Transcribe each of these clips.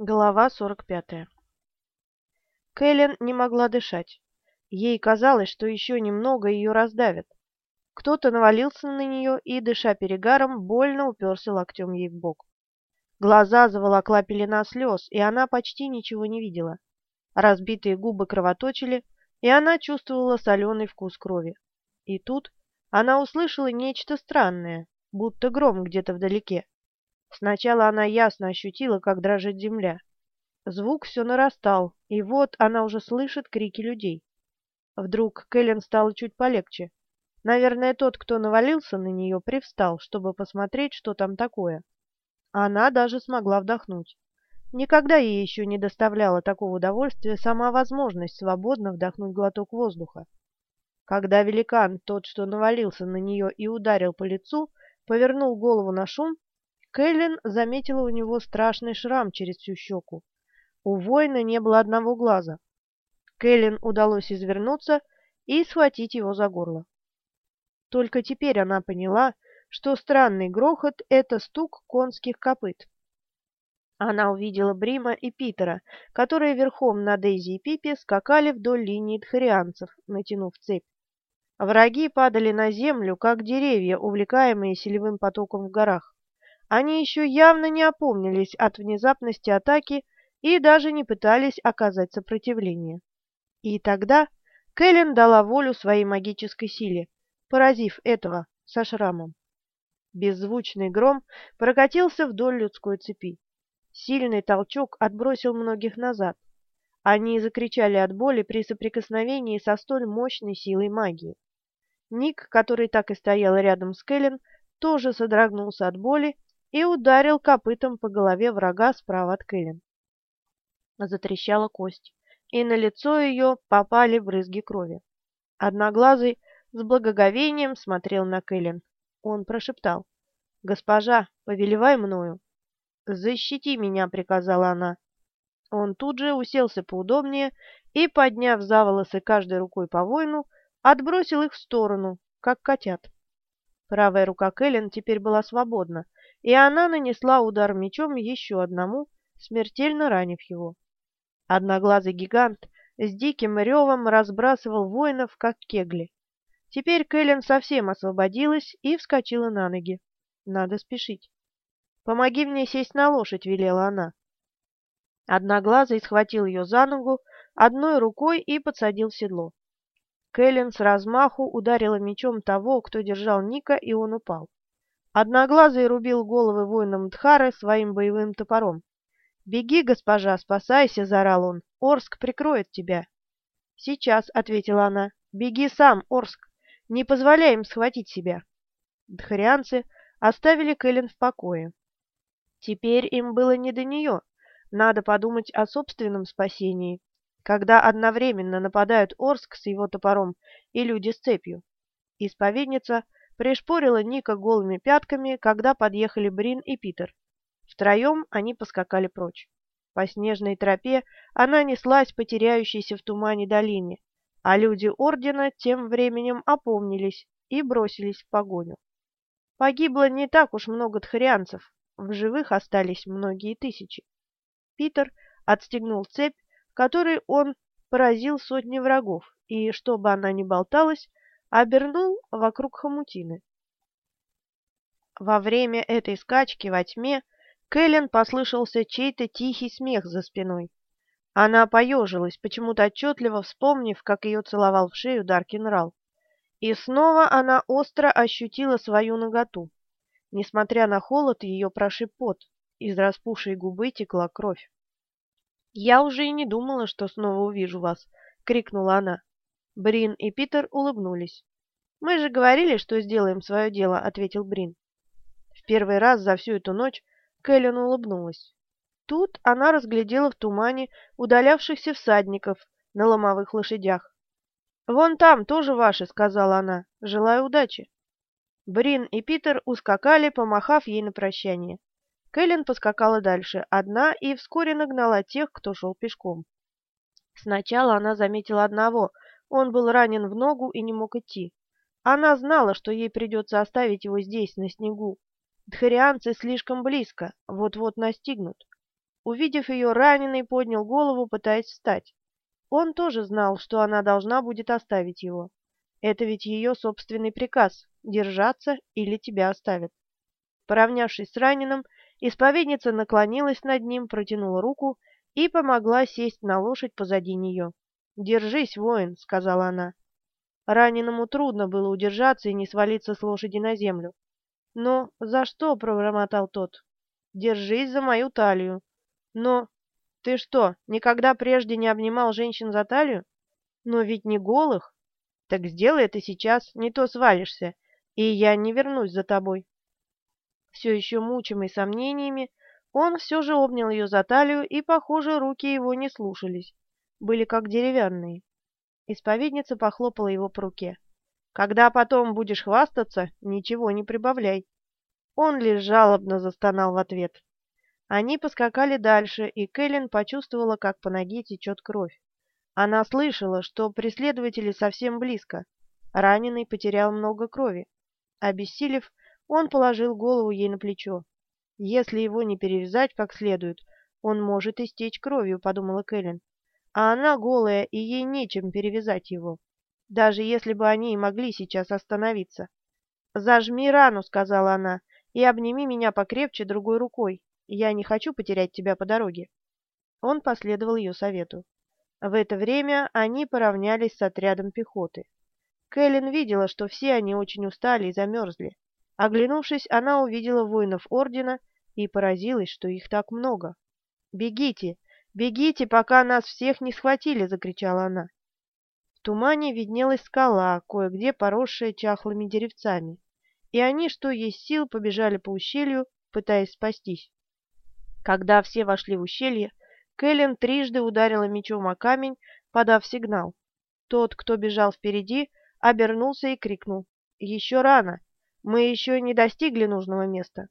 Глава 45. Кэлен не могла дышать. Ей казалось, что еще немного ее раздавят. Кто-то навалился на нее и, дыша перегаром, больно уперся локтем ей в бок. Глаза заволокла пелена слез, и она почти ничего не видела. Разбитые губы кровоточили, и она чувствовала соленый вкус крови. И тут она услышала нечто странное, будто гром где-то вдалеке. Сначала она ясно ощутила, как дрожит земля. Звук все нарастал, и вот она уже слышит крики людей. Вдруг Кэлен стало чуть полегче. Наверное, тот, кто навалился на нее, привстал, чтобы посмотреть, что там такое. Она даже смогла вдохнуть. Никогда ей еще не доставляла такого удовольствия сама возможность свободно вдохнуть глоток воздуха. Когда великан, тот, что навалился на нее и ударил по лицу, повернул голову на шум, Кэлен заметила у него страшный шрам через всю щеку. У воина не было одного глаза. Кэлен удалось извернуться и схватить его за горло. Только теперь она поняла, что странный грохот — это стук конских копыт. Она увидела Брима и Питера, которые верхом на Дейзи и Пипе скакали вдоль линии дхарианцев, натянув цепь. Враги падали на землю, как деревья, увлекаемые селевым потоком в горах. Они еще явно не опомнились от внезапности атаки и даже не пытались оказать сопротивление. И тогда Кэлен дала волю своей магической силе, поразив этого со шрамом. Беззвучный гром прокатился вдоль людской цепи. Сильный толчок отбросил многих назад. Они закричали от боли при соприкосновении со столь мощной силой магии. Ник, который так и стоял рядом с Кэлен, тоже содрогнулся от боли и ударил копытом по голове врага справа от Кэлен. Затрещала кость, и на лицо ее попали брызги крови. Одноглазый с благоговением смотрел на Кэлен. Он прошептал. «Госпожа, повелевай мною». «Защити меня», — приказала она. Он тут же уселся поудобнее и, подняв за волосы каждой рукой по воину, отбросил их в сторону, как котят. Правая рука Кэлен теперь была свободна, и она нанесла удар мечом еще одному, смертельно ранив его. Одноглазый гигант с диким ревом разбрасывал воинов, как кегли. Теперь Кэлен совсем освободилась и вскочила на ноги. Надо спешить. «Помоги мне сесть на лошадь», — велела она. Одноглазый схватил ее за ногу одной рукой и подсадил седло. Кэлен с размаху ударила мечом того, кто держал Ника, и он упал. Одноглазый рубил головы воинам Дхары своим боевым топором. «Беги, госпожа, спасайся!» — заорал он. «Орск прикроет тебя!» «Сейчас», — ответила она. «Беги сам, Орск! Не позволяй им схватить себя!» Дхарианцы оставили Кэлен в покое. Теперь им было не до нее. Надо подумать о собственном спасении когда одновременно нападают Орск с его топором и люди с цепью. Исповедница пришпорила Ника голыми пятками, когда подъехали Брин и Питер. Втроем они поскакали прочь. По снежной тропе она неслась по в тумане долине, а люди Ордена тем временем опомнились и бросились в погоню. Погибло не так уж много тхарианцев, в живых остались многие тысячи. Питер отстегнул цепь которой он поразил сотни врагов и, чтобы она не болталась, обернул вокруг хомутины. Во время этой скачки во тьме Кэлен послышался чей-то тихий смех за спиной. Она поежилась, почему-то отчетливо вспомнив, как ее целовал в шею Даркин Рал. И снова она остро ощутила свою наготу. Несмотря на холод, ее прошиб пот, из распухшей губы текла кровь. «Я уже и не думала, что снова увижу вас!» — крикнула она. Брин и Питер улыбнулись. «Мы же говорили, что сделаем свое дело», — ответил Брин. В первый раз за всю эту ночь Кэлен улыбнулась. Тут она разглядела в тумане удалявшихся всадников на ломовых лошадях. «Вон там тоже ваши», — сказала она. «Желаю удачи». Брин и Питер ускакали, помахав ей на прощание. Кэлен поскакала дальше, одна, и вскоре нагнала тех, кто шел пешком. Сначала она заметила одного, он был ранен в ногу и не мог идти. Она знала, что ей придется оставить его здесь, на снегу. Дхарианцы слишком близко, вот-вот настигнут. Увидев ее, раненый поднял голову, пытаясь встать. Он тоже знал, что она должна будет оставить его. Это ведь ее собственный приказ – держаться или тебя оставят. Поравнявшись с раненым, исповедница наклонилась над ним, протянула руку и помогла сесть на лошадь позади нее. «Держись, воин», — сказала она. Раненому трудно было удержаться и не свалиться с лошади на землю. «Но за что?» — пробормотал тот. «Держись за мою талию». Но ты что, никогда прежде не обнимал женщин за талию? Но ведь не голых. Так сделай это сейчас, не то свалишься, и я не вернусь за тобой. Все еще мучимый сомнениями, он все же обнял ее за талию, и, похоже, руки его не слушались, были как деревянные. Исповедница похлопала его по руке. «Когда потом будешь хвастаться, ничего не прибавляй». Он лишь жалобно застонал в ответ. Они поскакали дальше, и Кэлен почувствовала, как по ноге течет кровь. Она слышала, что преследователи совсем близко. Раненый потерял много крови. Обессилев, он положил голову ей на плечо. «Если его не перевязать как следует, он может истечь кровью», — подумала Кэлен. «А она голая, и ей нечем перевязать его, даже если бы они и могли сейчас остановиться». «Зажми рану», — сказала она, — «и обними меня покрепче другой рукой». Я не хочу потерять тебя по дороге. Он последовал ее совету. В это время они поравнялись с отрядом пехоты. Кэлен видела, что все они очень устали и замерзли. Оглянувшись, она увидела воинов ордена и поразилась, что их так много. «Бегите! Бегите, пока нас всех не схватили!» — закричала она. В тумане виднелась скала, кое-где поросшая чахлыми деревцами, и они, что есть сил, побежали по ущелью, пытаясь спастись. Когда все вошли в ущелье, Кэлен трижды ударила мечом о камень, подав сигнал. Тот, кто бежал впереди, обернулся и крикнул. «Еще рано! Мы еще не достигли нужного места!»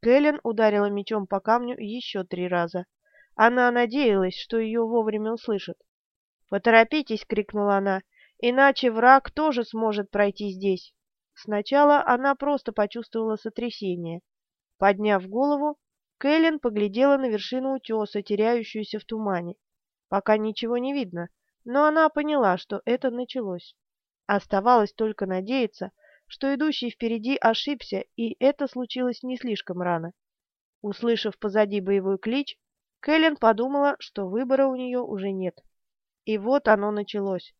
Кэлен ударила мечом по камню еще три раза. Она надеялась, что ее вовремя услышат. «Поторопитесь!» — крикнула она. «Иначе враг тоже сможет пройти здесь!» Сначала она просто почувствовала сотрясение. Подняв голову, Кэлен поглядела на вершину утеса, теряющуюся в тумане. Пока ничего не видно, но она поняла, что это началось. Оставалось только надеяться, что идущий впереди ошибся, и это случилось не слишком рано. Услышав позади боевой клич, Кэлен подумала, что выбора у нее уже нет. И вот оно началось.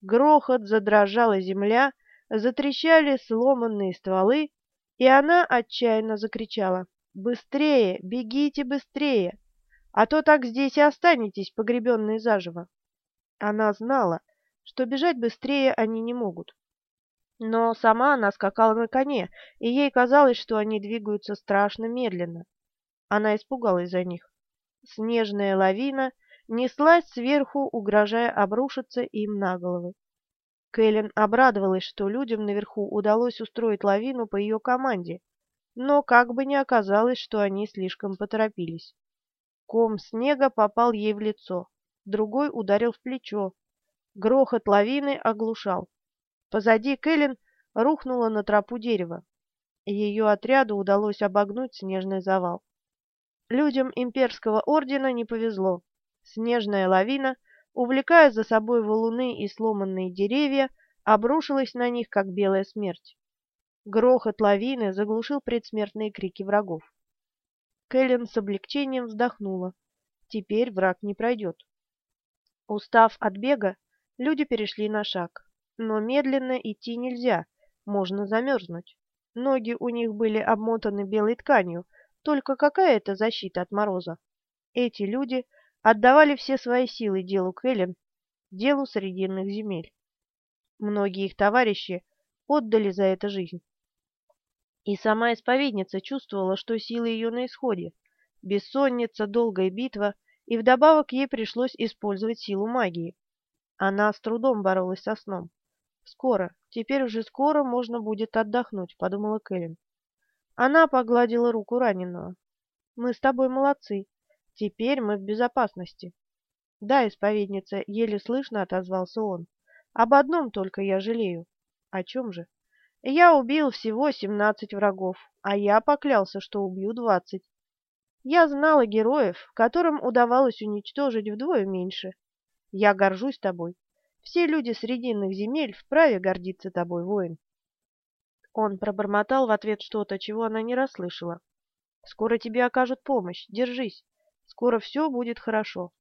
Грохот, задрожала земля, затрещали сломанные стволы, и она отчаянно закричала. Быстрее, бегите быстрее, а то так здесь и останетесь, погребенные заживо. Она знала, что бежать быстрее они не могут. Но сама она скакала на коне, и ей казалось, что они двигаются страшно медленно. Она испугалась за них. Снежная лавина неслась сверху, угрожая обрушиться им на головы. Кэлен обрадовалась, что людям наверху удалось устроить лавину по ее команде, но как бы ни оказалось, что они слишком поторопились. Ком снега попал ей в лицо, другой ударил в плечо. Грохот лавины оглушал. Позади Кэлен рухнула на тропу дерева. Ее отряду удалось обогнуть снежный завал. Людям имперского ордена не повезло. Снежная лавина, увлекая за собой валуны и сломанные деревья, обрушилась на них, как белая смерть. Грохот лавины заглушил предсмертные крики врагов. Кэлен с облегчением вздохнула. Теперь враг не пройдет. Устав от бега, люди перешли на шаг. Но медленно идти нельзя, можно замерзнуть. Ноги у них были обмотаны белой тканью, только какая это защита от мороза? Эти люди отдавали все свои силы делу Кэлен, делу Срединных земель. Многие их товарищи отдали за это жизнь. И сама исповедница чувствовала, что силы ее на исходе. Бессонница, долгая битва, и вдобавок ей пришлось использовать силу магии. Она с трудом боролась со сном. «Скоро, теперь уже скоро можно будет отдохнуть», — подумала Кэлен. Она погладила руку раненого. «Мы с тобой молодцы. Теперь мы в безопасности». «Да, исповедница», — еле слышно отозвался он. «Об одном только я жалею». «О чем же?» Я убил всего семнадцать врагов, а я поклялся, что убью двадцать. Я знала героев, которым удавалось уничтожить вдвое меньше. Я горжусь тобой. Все люди Срединных земель вправе гордиться тобой, воин. Он пробормотал в ответ что-то, чего она не расслышала. «Скоро тебе окажут помощь. Держись. Скоро все будет хорошо».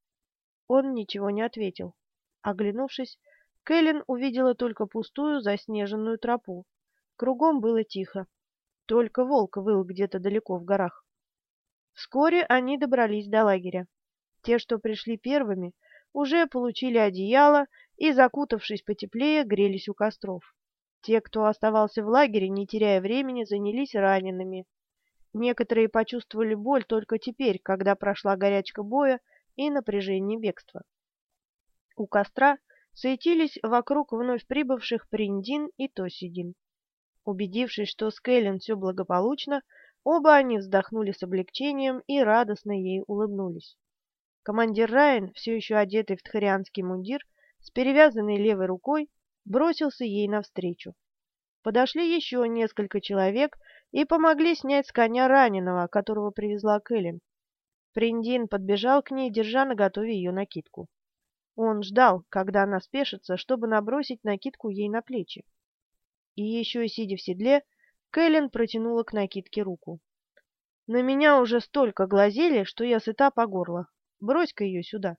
Он ничего не ответил. Оглянувшись, Кэлен увидела только пустую заснеженную тропу. Кругом было тихо. Только волк выл где-то далеко в горах. Вскоре они добрались до лагеря. Те, что пришли первыми, уже получили одеяло и, закутавшись потеплее, грелись у костров. Те, кто оставался в лагере, не теряя времени, занялись ранеными. Некоторые почувствовали боль только теперь, когда прошла горячка боя и напряжение бегства. У костра суетились вокруг вновь прибывших Приндин и Тосидин. Убедившись, что с Кэлен все благополучно, оба они вздохнули с облегчением и радостно ей улыбнулись. Командир Райан, все еще одетый в тхарианский мундир, с перевязанной левой рукой, бросился ей навстречу. Подошли еще несколько человек и помогли снять с коня раненого, которого привезла Кэлен. Приндин подбежал к ней, держа наготове ее накидку. Он ждал, когда она спешится, чтобы набросить накидку ей на плечи. И еще сидя в седле, Кэлен протянула к накидке руку. «На меня уже столько глазели, что я сыта по горло. Брось-ка ее сюда».